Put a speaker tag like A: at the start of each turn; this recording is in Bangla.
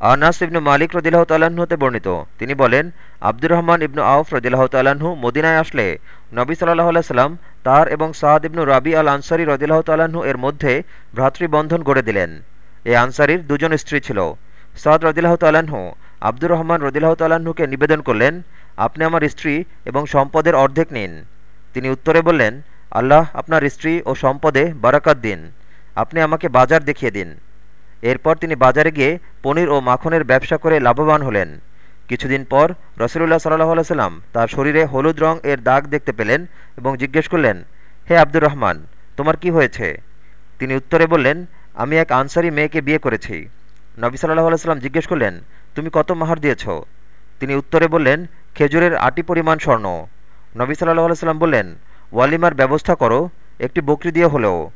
A: আনাস ইবনু মালিক রদিল্লাহ তাল্লাহ্ন হতে বর্ণিত। তিনি বলেন, আব্দুর রহমান ইবনু আউফ রদিল্লাহ তাল্লাহ্ন মদিনায় আসলে নবী সাল্লাহ আলাইসাল্লাম তার এবং সাদ ইবনু রাবি আল আনসারি রদিল্লাহ তাল্লাহ্ন এর মধ্যে ভ্রাতৃবন্ধন গড়ে দিলেন। এই আনসারির দুজন স্ত্রী ছিল। সাদ রদিল্লাহ তাল্লাহ্ন আব্দুর রহমান রদিল্লাহ তাল্লাহ্নকে নিবেদন করলেন, আপনি আমার স্ত্রী এবং সম্পদের অর্ধেক নিন। তিনি উত্তরে বললেন, আল্লাহ আপনার স্ত্রী ও সম্পদে বারাকাত দিন। আপনি আমাকে বাজার দেখিয়ে দিন। এরপর তিনি বাজারে গিয়ে পনির ও মাখনের ব্যবসা করে লাভবান হলেন। কিছুদিন পর রসুল্লাহ সাল্লাহ আলাইসাল্লাম তার শরীরে হলুদ রং এর দাগ দেখতে পেলেন এবং জিজ্ঞেস করলেন, হে আব্দুর রহমান, তোমার কি হয়েছে? তিনি উত্তরে বললেন, আমি এক আনসারি মেয়েকে বিয়ে করেছি। নবী সাল্লাহ আলাইসাল্লাম জিজ্ঞেস করলেন, তুমি কত মাহার দিয়েছ? তিনি উত্তরে বললেন, খেজুরের আটি পরিমাণ স্বর্ণ। নবী সাল্লাহ আলাইসাল্লাম বললেন, ওয়ালিমার ব্যবস্থা করো, একটি বকরি দিয়ে হলেও।